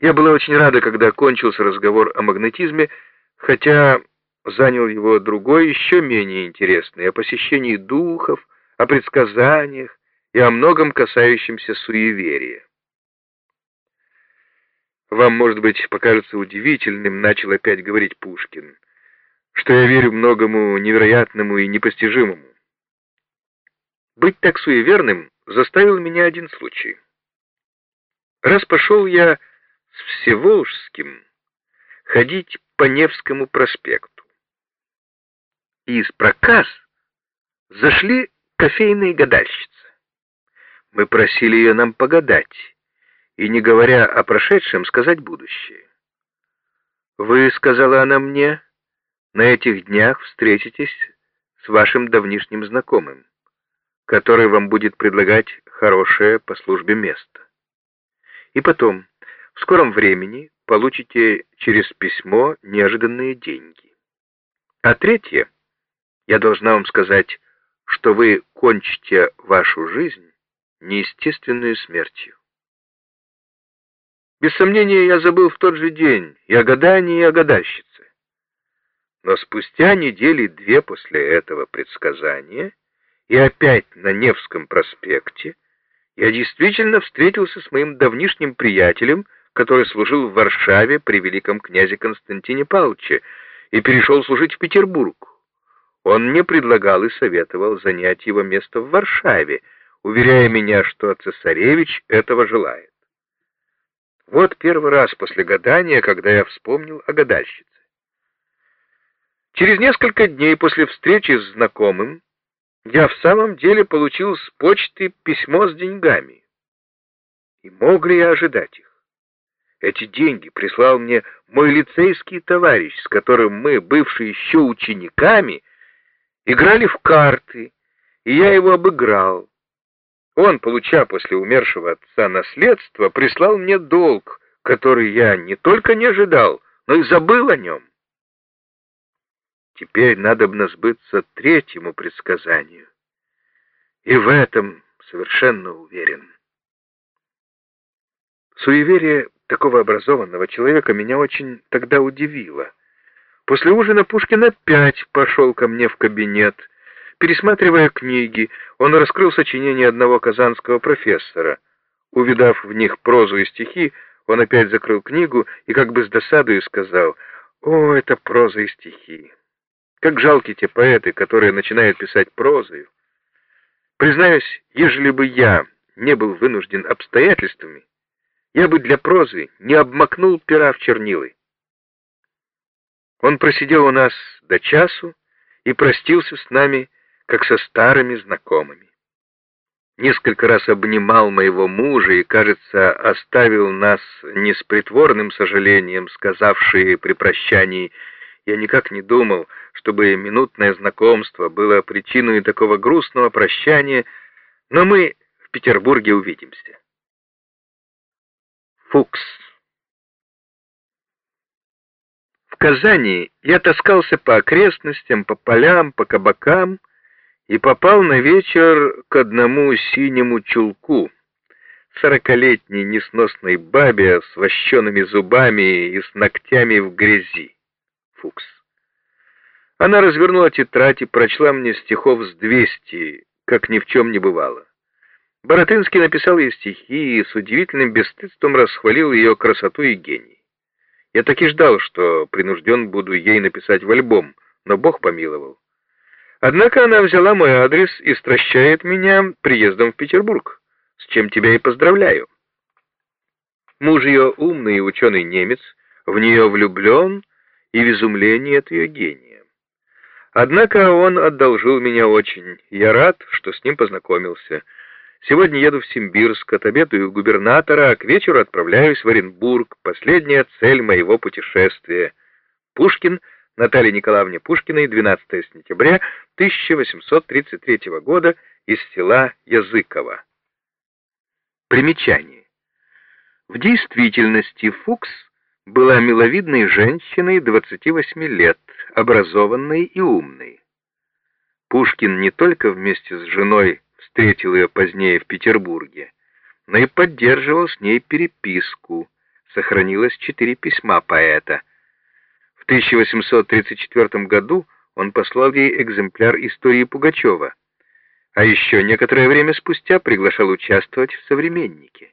Я была очень рада, когда кончился разговор о магнетизме, хотя занял его другой, еще менее интересный, о посещении духов, о предсказаниях и о многом касающемся суеверия. Вам, может быть, покажется удивительным, начал опять говорить Пушкин, что я верю многому невероятному и непостижимому. Быть так суеверным заставил меня один случай. Раз пошел я с Всеволжским ходить по Невскому проспекту. И из проказ зашли кофейные гадальщицы. Мы просили ее нам погадать, и, не говоря о прошедшем, сказать будущее. «Вы, — сказала она мне, — на этих днях встретитесь с вашим давнишним знакомым, который вам будет предлагать хорошее по службе место. И потом, в скором времени получите через письмо неожиданные деньги. А третье, я должна вам сказать, что вы кончите вашу жизнь неестественную смертью. Без сомнения, я забыл в тот же день и о гадании, и о гадальщице. Но спустя недели две после этого предсказания и опять на Невском проспекте я действительно встретился с моим давнишним приятелем, который служил в Варшаве при великом князе Константине Павловиче и перешел служить в Петербург. Он мне предлагал и советовал занять его место в Варшаве, уверяя меня, что цесаревич этого желает. Вот первый раз после гадания, когда я вспомнил о гадальщице. Через несколько дней после встречи с знакомым я в самом деле получил с почты письмо с деньгами. И мог ли я ожидать их? Эти деньги прислал мне мой лицейский товарищ, с которым мы, бывшие еще учениками, играли в карты, и я его обыграл. Он, получа после умершего отца наследство, прислал мне долг, который я не только не ожидал, но и забыл о нем. Теперь надо бы сбыться третьему предсказанию. И в этом совершенно уверен. Суеверие такого образованного человека меня очень тогда удивило. После ужина Пушкин опять пошел ко мне в кабинет, Пересматривая книги, он раскрыл сочинение одного казанского профессора. Увидав в них прозу и стихи, он опять закрыл книгу и как бы с досадою сказал, «О, это проза и стихи! Как жалки те поэты, которые начинают писать прозою! Признаюсь, ежели бы я не был вынужден обстоятельствами, я бы для прозы не обмакнул пера в чернилы». Он просидел у нас до часу и простился с нами, как со старыми знакомыми. Несколько раз обнимал моего мужа и, кажется, оставил нас не с притворным сожалением, сказавшие при прощании «Я никак не думал, чтобы минутное знакомство было причиной такого грустного прощания, но мы в Петербурге увидимся». Фукс В Казани я таскался по окрестностям, по полям, по кабакам, и попал на вечер к одному синему чулку, сорокалетней несносной бабе с вощеными зубами и с ногтями в грязи. Фукс. Она развернула тетрадь и прочла мне стихов с двести, как ни в чем не бывало. Боротынский написал ей стихи и с удивительным бесстыдством расхвалил ее красоту и гений. Я так и ждал, что принужден буду ей написать в альбом, но Бог помиловал. Однако она взяла мой адрес и стращает меня приездом в Петербург, с чем тебя и поздравляю. Муж ее умный и ученый немец, в нее влюблен и в изумлении от ее гения. Однако он одолжил меня очень, я рад, что с ним познакомился. Сегодня еду в Симбирск, отобедаю у губернатора, а к вечеру отправляюсь в Оренбург, последняя цель моего путешествия. Пушкин — Наталье Николаевне Пушкиной 12 сентября 1833 года из села Языково. Примечание. В действительности Фукс была миловидной женщиной 28 лет, образованной и умной. Пушкин не только вместе с женой встретил ее позднее в Петербурге, но и поддерживал с ней переписку, сохранилось четыре письма поэта. В 1834 году он послал ей экземпляр истории Пугачева, а еще некоторое время спустя приглашал участвовать в «Современнике».